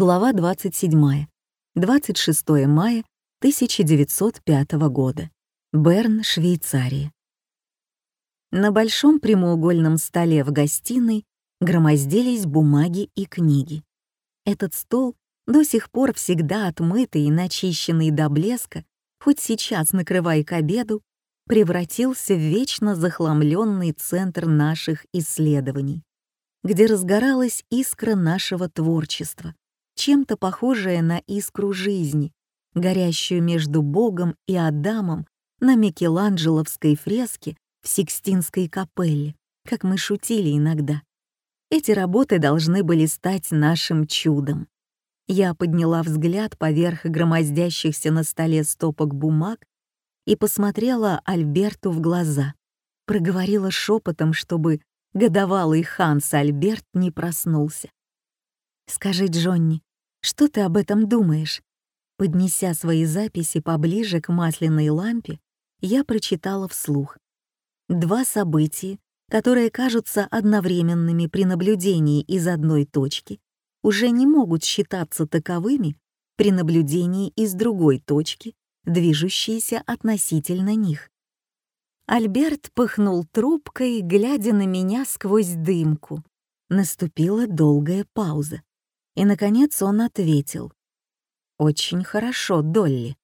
Глава 27. 26 мая 1905 года. Берн, Швейцария. На большом прямоугольном столе в гостиной громоздились бумаги и книги. Этот стол, до сих пор всегда отмытый и начищенный до блеска, хоть сейчас накрывай к обеду, превратился в вечно захламленный центр наших исследований, где разгоралась искра нашего творчества, чем-то похожее на искру жизни, горящую между Богом и Адамом на Микеланджеловской фреске в Сикстинской капелле, как мы шутили иногда. Эти работы должны были стать нашим чудом. Я подняла взгляд поверх громоздящихся на столе стопок бумаг и посмотрела Альберту в глаза. Проговорила шепотом, чтобы годовалый Ханс Альберт не проснулся. «Скажи, Джонни, что ты об этом думаешь?» Поднеся свои записи поближе к масляной лампе, я прочитала вслух. Два события, которые кажутся одновременными при наблюдении из одной точки, уже не могут считаться таковыми при наблюдении из другой точки, движущейся относительно них. Альберт пыхнул трубкой, глядя на меня сквозь дымку. Наступила долгая пауза. И, наконец, он ответил. «Очень хорошо, Долли».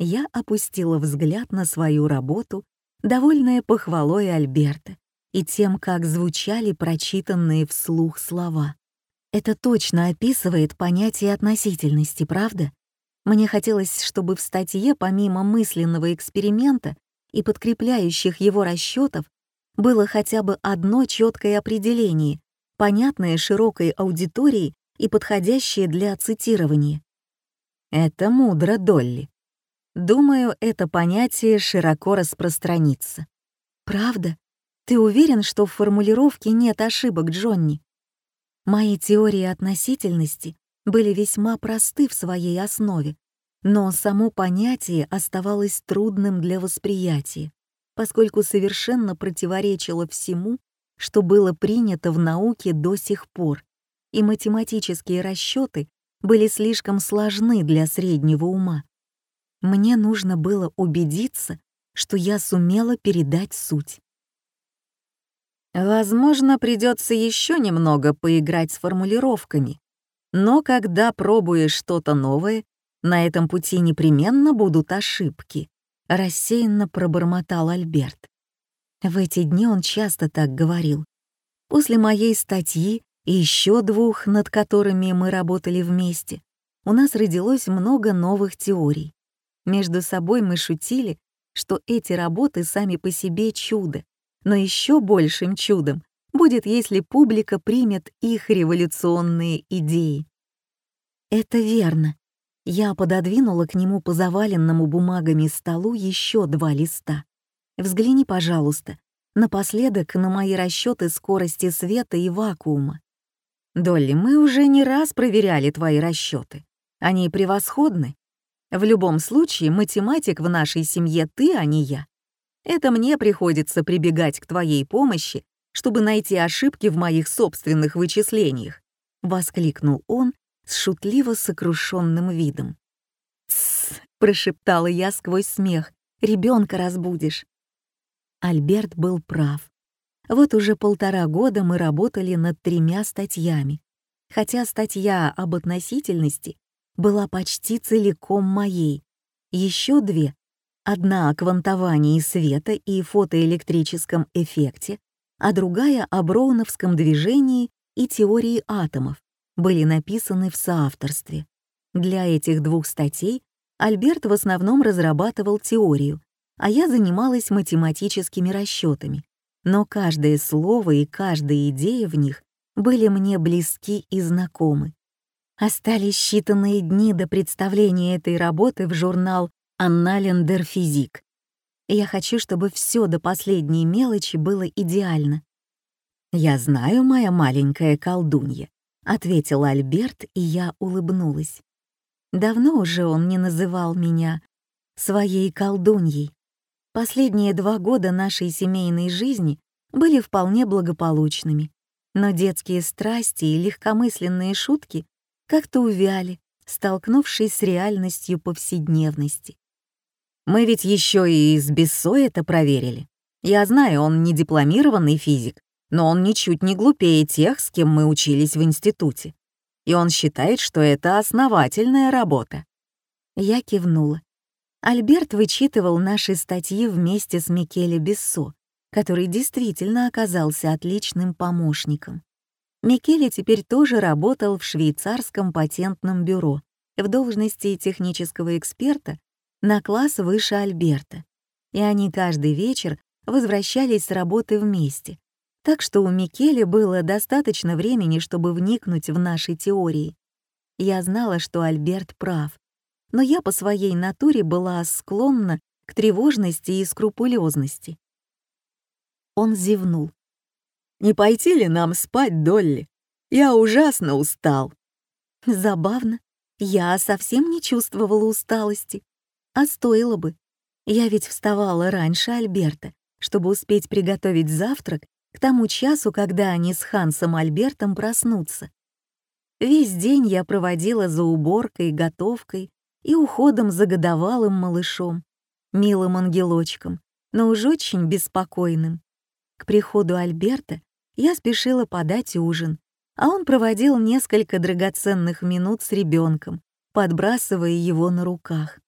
Я опустила взгляд на свою работу, довольная похвалой Альберта и тем, как звучали прочитанные вслух слова. Это точно описывает понятие относительности, правда? Мне хотелось, чтобы в статье, помимо мысленного эксперимента и подкрепляющих его расчетов, было хотя бы одно четкое определение, понятное широкой аудитории и подходящее для цитирования. Это мудро, Долли. Думаю, это понятие широко распространится. Правда? Ты уверен, что в формулировке нет ошибок, Джонни? Мои теории относительности были весьма просты в своей основе, но само понятие оставалось трудным для восприятия, поскольку совершенно противоречило всему, что было принято в науке до сих пор, и математические расчеты были слишком сложны для среднего ума. Мне нужно было убедиться, что я сумела передать суть. Возможно, придется еще немного поиграть с формулировками, но когда пробуешь что-то новое, на этом пути непременно будут ошибки, рассеянно пробормотал Альберт. В эти дни он часто так говорил. После моей статьи и еще двух, над которыми мы работали вместе, у нас родилось много новых теорий. Между собой мы шутили, что эти работы сами по себе чудо, но еще большим чудом будет, если публика примет их революционные идеи. Это верно. Я пододвинула к нему по заваленному бумагами столу еще два листа. Взгляни, пожалуйста, напоследок на мои расчеты скорости света и вакуума. Долли, мы уже не раз проверяли твои расчеты. Они превосходны. В любом случае, математик в нашей семье ты, а не я. Это мне приходится прибегать к твоей помощи, чтобы найти ошибки в моих собственных вычислениях», — воскликнул он с шутливо сокрушенным видом. «Тссс», — прошептала я сквозь смех, — «ребенка разбудишь». Альберт был прав. Вот уже полтора года мы работали над тремя статьями, хотя статья об относительности была почти целиком моей. Еще две, одна о квантовании света и фотоэлектрическом эффекте, а другая о броуновском движении и теории атомов, были написаны в соавторстве. Для этих двух статей Альберт в основном разрабатывал теорию, а я занималась математическими расчетами, но каждое слово и каждая идея в них были мне близки и знакомы. Остались считанные дни до представления этой работы в журнал «Анналендер Физик». Я хочу, чтобы все до последней мелочи было идеально. «Я знаю, моя маленькая колдунья», — ответил Альберт, и я улыбнулась. Давно уже он не называл меня своей колдуньей. Последние два года нашей семейной жизни были вполне благополучными, но детские страсти и легкомысленные шутки как-то увяли, столкнувшись с реальностью повседневности. Мы ведь еще и с Бессо это проверили. Я знаю, он не дипломированный физик, но он ничуть не глупее тех, с кем мы учились в институте. И он считает, что это основательная работа. Я кивнула. Альберт вычитывал наши статьи вместе с Микеле Бессо, который действительно оказался отличным помощником. Микеле теперь тоже работал в швейцарском патентном бюро в должности технического эксперта на класс выше Альберта, и они каждый вечер возвращались с работы вместе, так что у Микеле было достаточно времени, чтобы вникнуть в наши теории. Я знала, что Альберт прав, но я по своей натуре была склонна к тревожности и скрупулезности. Он зевнул. «Не пойти ли нам спать, Долли? Я ужасно устал». Забавно. Я совсем не чувствовала усталости. А стоило бы. Я ведь вставала раньше Альберта, чтобы успеть приготовить завтрак к тому часу, когда они с Хансом Альбертом проснутся. Весь день я проводила за уборкой, готовкой и уходом за годовалым малышом, милым ангелочком, но уж очень беспокойным. К приходу Альберта я спешила подать ужин, а он проводил несколько драгоценных минут с ребенком, подбрасывая его на руках.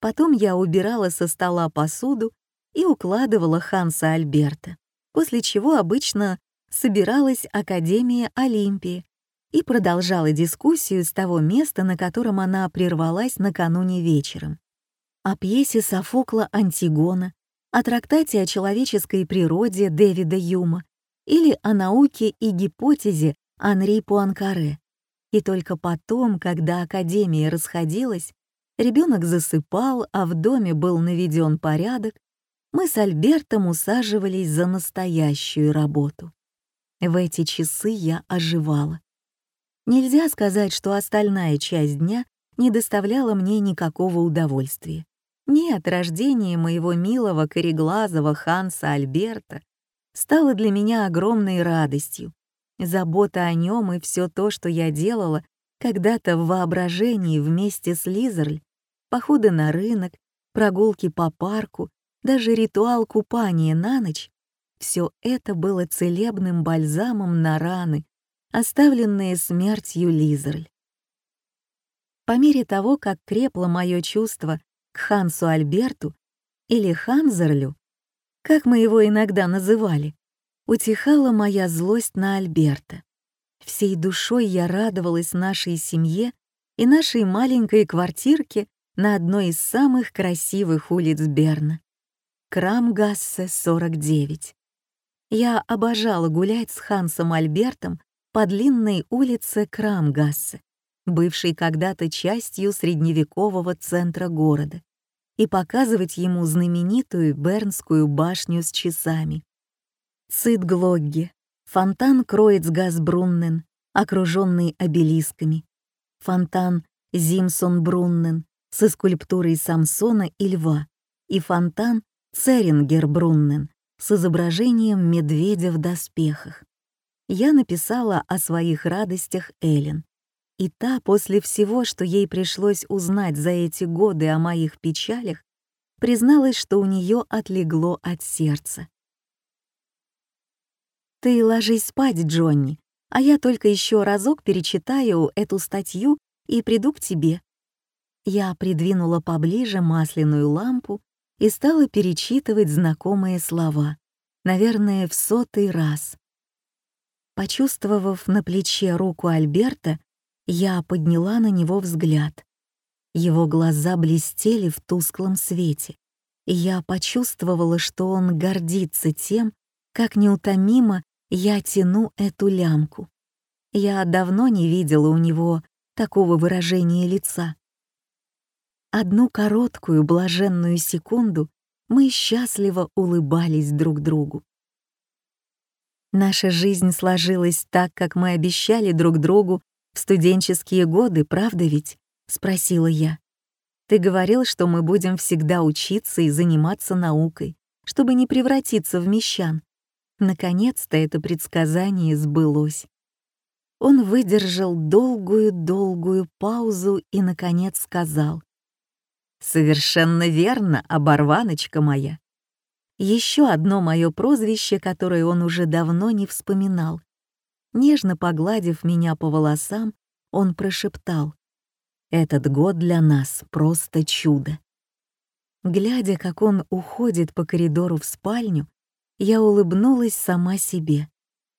Потом я убирала со стола посуду и укладывала Ханса Альберта, после чего обычно собиралась Академия Олимпии и продолжала дискуссию с того места, на котором она прервалась накануне вечером. О пьесе Софокла «Антигона», о трактате о человеческой природе Дэвида Юма или о науке и гипотезе Анри Пуанкаре. И только потом, когда Академия расходилась, ребенок засыпал, а в доме был наведен порядок, мы с Альбертом усаживались за настоящую работу. В эти часы я оживала. Нельзя сказать, что остальная часть дня не доставляла мне никакого удовольствия. Нет, рождение моего милого кореглазого Ханса Альберта стало для меня огромной радостью. Забота о нем и все то, что я делала когда-то в воображении вместе с Лизерль, походы на рынок, прогулки по парку, даже ритуал купания на ночь, все это было целебным бальзамом на раны, оставленные смертью Лизерль. По мере того, как крепло мое чувство к Хансу Альберту или Ханзерлю, как мы его иногда называли, утихала моя злость на Альберта. Всей душой я радовалась нашей семье и нашей маленькой квартирке на одной из самых красивых улиц Берна. Крамгассе, 49. Я обожала гулять с Хансом Альбертом по длинной улице Крамгассе, бывшей когда-то частью средневекового центра города, и показывать ему знаменитую Бернскую башню с часами. Цитглогги, фонтан Кроицгасбруннен, окруженный обелисками, фонтан Зимсон-Бруннен со скульптурой Самсона и льва, и фонтан Церингер-Бруннен с изображением медведя в доспехах. Я написала о своих радостях Эллен, и та, после всего, что ей пришлось узнать за эти годы о моих печалях, призналась, что у нее отлегло от сердца. «Ты ложись спать, Джонни, а я только еще разок перечитаю эту статью и приду к тебе». Я придвинула поближе масляную лампу и стала перечитывать знакомые слова, наверное, в сотый раз. Почувствовав на плече руку Альберта, я подняла на него взгляд. Его глаза блестели в тусклом свете, и я почувствовала, что он гордится тем, как неутомимо я тяну эту лямку. Я давно не видела у него такого выражения лица. Одну короткую блаженную секунду мы счастливо улыбались друг другу. Наша жизнь сложилась так, как мы обещали друг другу в студенческие годы, правда ведь?» — спросила я. «Ты говорил, что мы будем всегда учиться и заниматься наукой, чтобы не превратиться в мещан. Наконец-то это предсказание сбылось». Он выдержал долгую-долгую паузу и, наконец, сказал. «Совершенно верно, оборваночка моя. Еще одно мое прозвище, которое он уже давно не вспоминал. Нежно погладив меня по волосам, он прошептал. «Этот год для нас просто чудо». Глядя, как он уходит по коридору в спальню, я улыбнулась сама себе.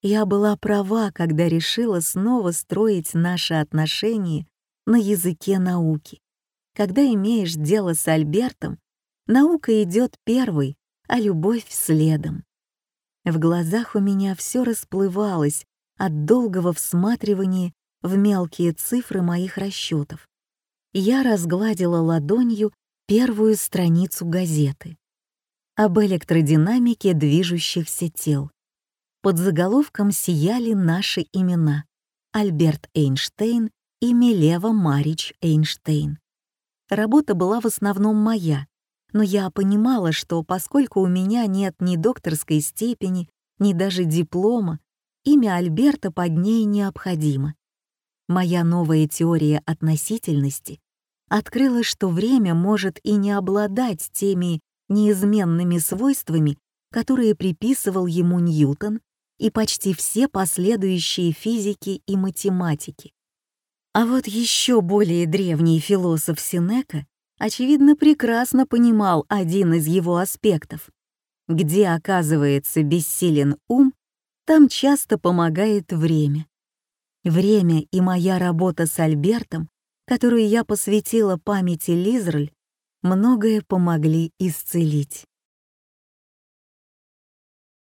Я была права, когда решила снова строить наши отношения на языке науки. Когда имеешь дело с Альбертом, наука идет первой, а любовь следом. В глазах у меня все расплывалось от долгого всматривания в мелкие цифры моих расчетов. Я разгладила ладонью первую страницу газеты об электродинамике движущихся тел. Под заголовком сияли наши имена — Альберт Эйнштейн и Милева Марич Эйнштейн. Работа была в основном моя, но я понимала, что поскольку у меня нет ни докторской степени, ни даже диплома, имя Альберта под ней необходимо. Моя новая теория относительности открыла, что время может и не обладать теми неизменными свойствами, которые приписывал ему Ньютон и почти все последующие физики и математики. А вот еще более древний философ Синека, очевидно, прекрасно понимал один из его аспектов. Где оказывается бессилен ум, там часто помогает время. Время и моя работа с Альбертом, которую я посвятила памяти Лизраль, многое помогли исцелить.